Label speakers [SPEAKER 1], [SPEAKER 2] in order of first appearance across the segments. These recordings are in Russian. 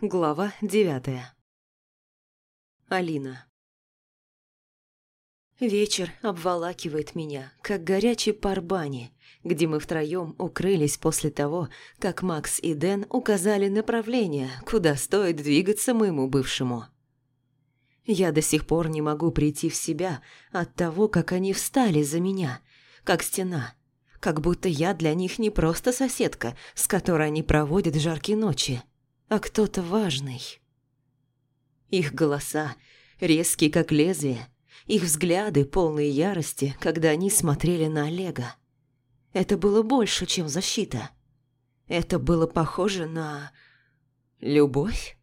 [SPEAKER 1] Глава девятая. Алина. Вечер обволакивает меня, как горячий пар бани, где мы втроем укрылись после того, как Макс и Дэн указали направление, куда стоит двигаться моему бывшему. Я до сих пор не могу прийти в себя от того, как они встали за меня, как стена, как будто я для них не просто соседка, с которой они проводят жаркие ночи, а кто-то важный. Их голоса, резкие как лезвие, их взгляды, полные ярости, когда они смотрели на Олега. Это было больше, чем защита. Это было похоже на... любовь?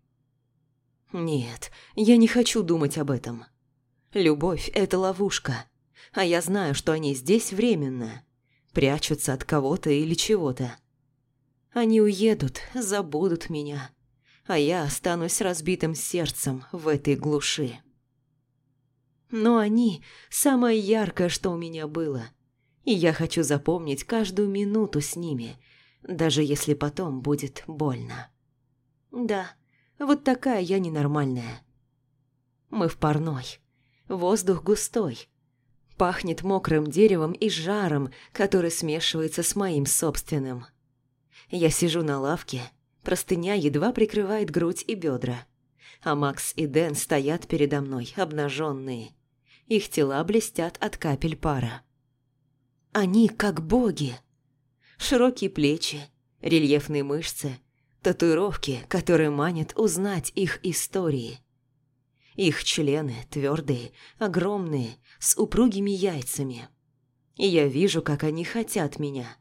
[SPEAKER 1] Нет, я не хочу думать об этом. Любовь – это ловушка, а я знаю, что они здесь временно, прячутся от кого-то или чего-то. Они уедут, забудут меня, а я останусь разбитым сердцем в этой глуши. Но они – самое яркое, что у меня было, и я хочу запомнить каждую минуту с ними, даже если потом будет больно. Да, вот такая я ненормальная. Мы в парной. Воздух густой. Пахнет мокрым деревом и жаром, который смешивается с моим собственным. Я сижу на лавке, простыня едва прикрывает грудь и бедра. А Макс и Дэн стоят передо мной, обнаженные. Их тела блестят от капель пара. Они как боги. Широкие плечи, рельефные мышцы, татуировки, которые манят узнать их истории. Их члены твердые, огромные, с упругими яйцами. И я вижу, как они хотят меня –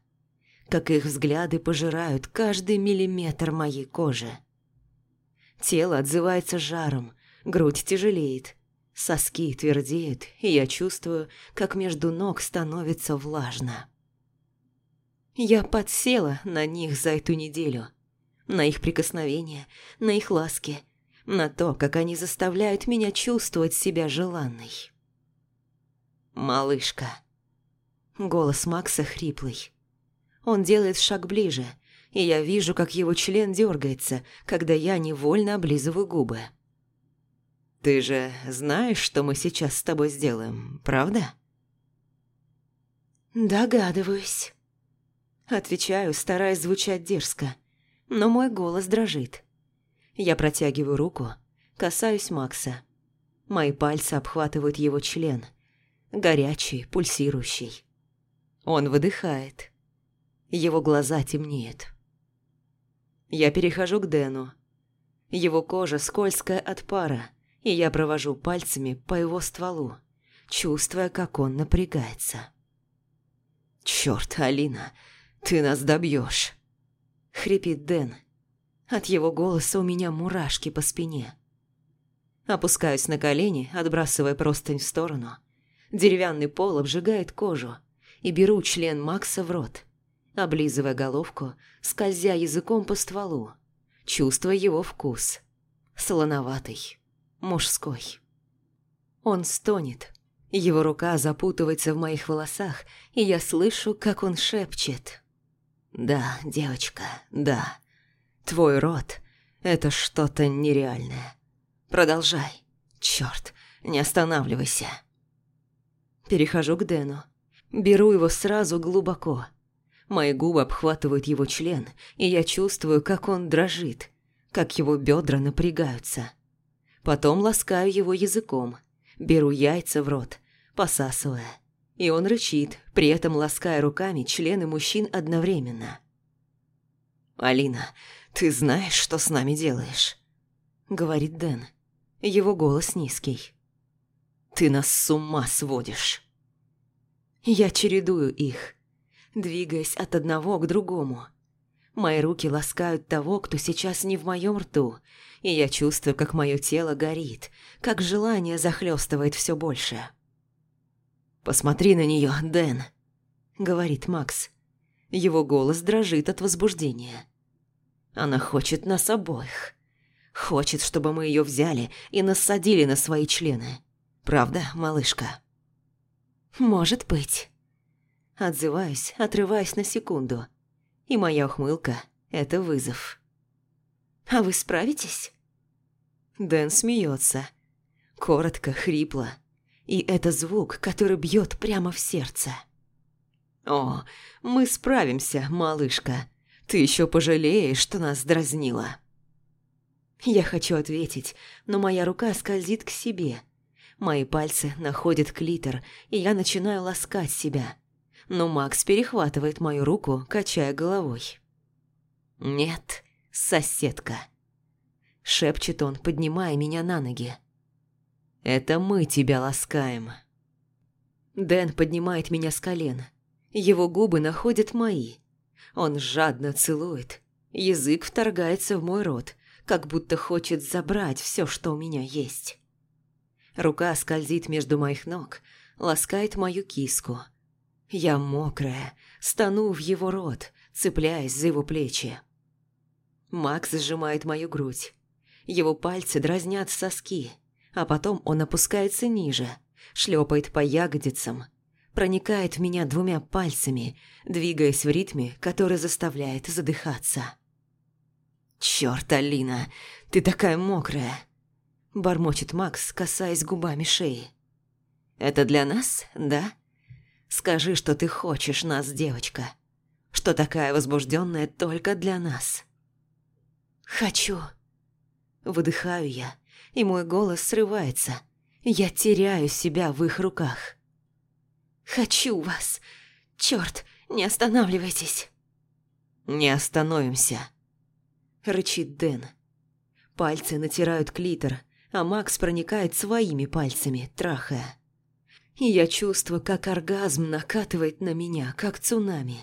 [SPEAKER 1] как их взгляды пожирают каждый миллиметр моей кожи. Тело отзывается жаром, грудь тяжелеет, соски твердеют, и я чувствую, как между ног становится влажно. Я подсела на них за эту неделю, на их прикосновения, на их ласки, на то, как они заставляют меня чувствовать себя желанной. «Малышка». Голос Макса хриплый. Он делает шаг ближе, и я вижу, как его член дергается, когда я невольно облизываю губы. «Ты же знаешь, что мы сейчас с тобой сделаем, правда?» «Догадываюсь». Отвечаю, стараясь звучать дерзко, но мой голос дрожит. Я протягиваю руку, касаюсь Макса. Мои пальцы обхватывают его член, горячий, пульсирующий. Он выдыхает. Его глаза темнеют. Я перехожу к Дэну. Его кожа скользкая от пара, и я провожу пальцами по его стволу, чувствуя, как он напрягается. «Чёрт, Алина, ты нас добьёшь!» — хрипит Дэн. От его голоса у меня мурашки по спине. Опускаюсь на колени, отбрасывая простынь в сторону. Деревянный пол обжигает кожу, и беру член Макса в рот облизывая головку, скользя языком по стволу, чувствуя его вкус. Солоноватый, мужской. Он стонет. Его рука запутывается в моих волосах, и я слышу, как он шепчет. «Да, девочка, да. Твой рот — это что-то нереальное. Продолжай. Чёрт, не останавливайся». Перехожу к Дэну. Беру его сразу глубоко — Мои губы обхватывают его член, и я чувствую, как он дрожит, как его бедра напрягаются. Потом ласкаю его языком, беру яйца в рот, посасывая. И он рычит, при этом лаская руками члены мужчин одновременно. «Алина, ты знаешь, что с нами делаешь?» Говорит Дэн. Его голос низкий. «Ты нас с ума сводишь!» Я чередую их – двигаясь от одного к другому. Мои руки ласкают того, кто сейчас не в моем рту, и я чувствую, как мое тело горит, как желание захлестывает все больше. «Посмотри на нее, Дэн», — говорит Макс. Его голос дрожит от возбуждения. Она хочет нас обоих. Хочет, чтобы мы ее взяли и насадили на свои члены. Правда, малышка? Может быть. Отзываюсь, отрываясь на секунду. И моя ухмылка – это вызов. А вы справитесь?» Дэн смеется. Коротко, хрипло. И это звук, который бьет прямо в сердце. «О, мы справимся, малышка. Ты еще пожалеешь, что нас дразнила». Я хочу ответить, но моя рука скользит к себе. Мои пальцы находят клитор, и я начинаю ласкать себя. Но Макс перехватывает мою руку, качая головой. «Нет, соседка», — шепчет он, поднимая меня на ноги. «Это мы тебя ласкаем». Дэн поднимает меня с колен. Его губы находят мои. Он жадно целует. Язык вторгается в мой рот, как будто хочет забрать все, что у меня есть. Рука скользит между моих ног, ласкает мою киску. Я мокрая, стану в его рот, цепляясь за его плечи. Макс сжимает мою грудь. Его пальцы дразнят соски, а потом он опускается ниже, шлепает по ягодицам, проникает в меня двумя пальцами, двигаясь в ритме, который заставляет задыхаться. «Чёрт, Алина, ты такая мокрая!» Бормочет Макс, касаясь губами шеи. «Это для нас, да? Скажи, что ты хочешь нас, девочка. Что такая возбужденная только для нас». «Хочу». Выдыхаю я, и мой голос срывается. Я теряю себя в их руках. «Хочу вас! Чёрт, не останавливайтесь!» «Не остановимся!» – рычит Дэн. Пальцы натирают клитор, а Макс проникает своими пальцами, трахая. И я чувствую, как оргазм накатывает на меня, как цунами.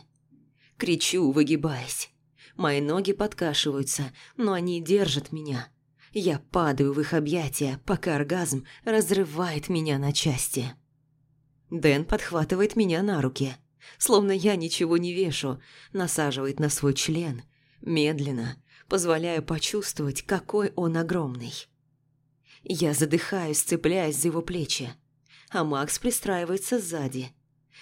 [SPEAKER 1] Кричу, выгибаясь. Мои ноги подкашиваются, но они держат меня. Я падаю в их объятия, пока оргазм разрывает меня на части. Дэн подхватывает меня на руки, словно я ничего не вешу, насаживает на свой член, медленно, позволяя почувствовать, какой он огромный. Я задыхаюсь, цепляясь за его плечи, а Макс пристраивается сзади.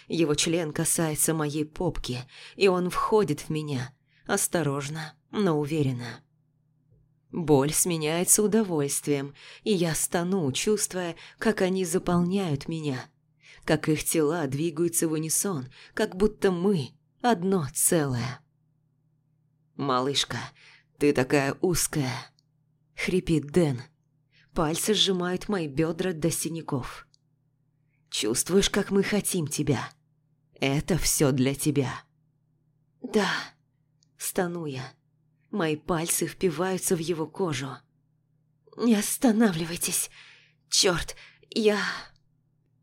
[SPEAKER 1] Его член касается моей попки, и он входит в меня, осторожно, но уверенно. Боль сменяется удовольствием, и я стану, чувствуя, как они заполняют меня, как их тела двигаются в унисон, как будто мы одно целое. «Малышка, ты такая узкая!» — хрипит Дэн. Пальцы сжимают мои бедра до синяков. «Чувствуешь, как мы хотим тебя? Это все для тебя». «Да», — стану я. Мои пальцы впиваются в его кожу. «Не останавливайтесь! Черт, я...»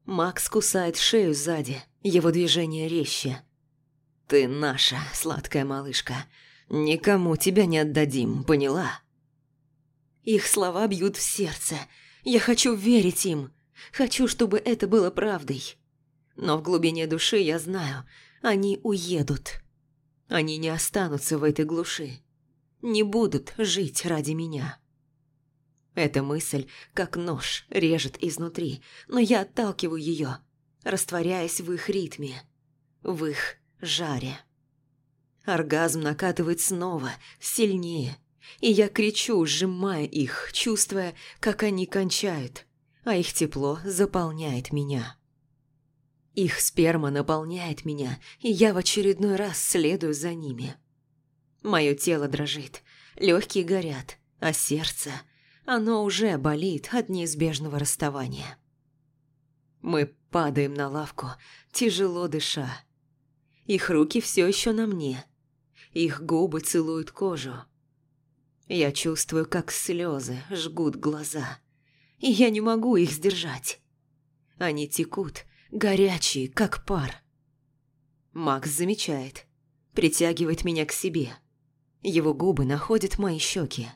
[SPEAKER 1] Макс кусает шею сзади, его движение резче. «Ты наша, сладкая малышка. Никому тебя не отдадим, поняла?» Их слова бьют в сердце. Я хочу верить им. Хочу, чтобы это было правдой. Но в глубине души я знаю, они уедут. Они не останутся в этой глуши. Не будут жить ради меня. Эта мысль, как нож, режет изнутри, но я отталкиваю ее, растворяясь в их ритме, в их жаре. Оргазм накатывает снова, сильнее, и я кричу, сжимая их, чувствуя, как они кончают, а их тепло заполняет меня. Их сперма наполняет меня, и я в очередной раз следую за ними. Мое тело дрожит, легкие горят, а сердце, оно уже болит от неизбежного расставания. Мы падаем на лавку, тяжело дыша. Их руки все еще на мне, их губы целуют кожу. Я чувствую, как слезы жгут глаза, и я не могу их сдержать. Они текут, горячие, как пар. Макс замечает, притягивает меня к себе. Его губы находят мои щеки.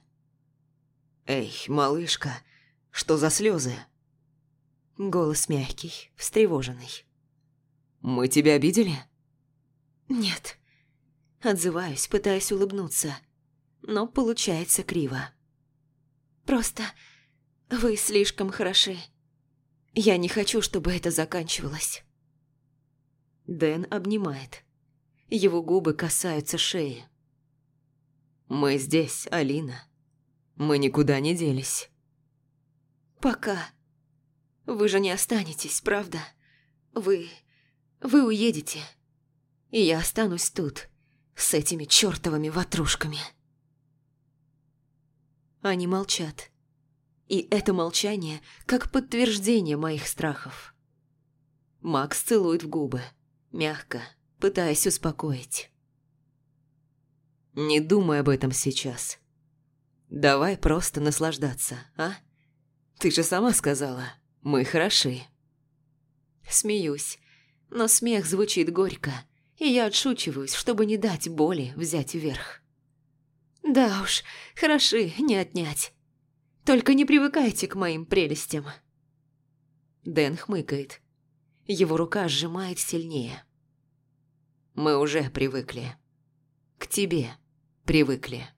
[SPEAKER 1] «Эй, малышка, что за слезы?» Голос мягкий, встревоженный. «Мы тебя обидели?» «Нет», Отзываюсь, пытаясь улыбнуться, но получается криво. «Просто вы слишком хороши. Я не хочу, чтобы это заканчивалось». Дэн обнимает. Его губы касаются шеи. «Мы здесь, Алина. Мы никуда не делись.
[SPEAKER 2] Пока. Вы же не останетесь, правда? Вы... вы уедете. И я останусь тут, с этими чертовыми ватрушками. Они молчат. И это молчание как подтверждение моих страхов. Макс целует в губы, мягко, пытаясь успокоить.
[SPEAKER 1] «Не думай об этом сейчас. Давай просто наслаждаться, а? Ты же сама сказала, мы хороши».
[SPEAKER 2] Смеюсь, но смех звучит горько, и я отшучиваюсь, чтобы не дать боли взять вверх. Да уж, хороши, не отнять. Только не привыкайте к моим прелестям. Дэн хмыкает. Его рука сжимает сильнее.
[SPEAKER 1] Мы уже привыкли. К тебе привыкли.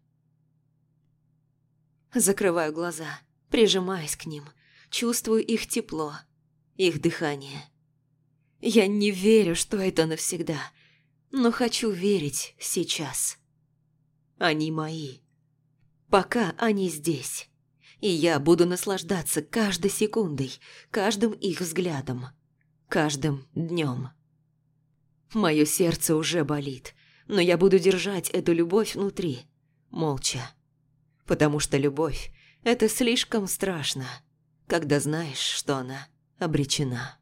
[SPEAKER 2] Закрываю глаза, прижимаясь к ним, чувствую их тепло, их дыхание. Я не верю, что это навсегда, но хочу верить сейчас. Они мои. Пока они здесь. И я буду наслаждаться каждой секундой, каждым их взглядом, каждым днем. Мое сердце уже болит, но я буду держать эту любовь внутри, молча. Потому что любовь – это слишком страшно, когда знаешь, что она обречена.